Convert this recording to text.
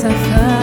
safar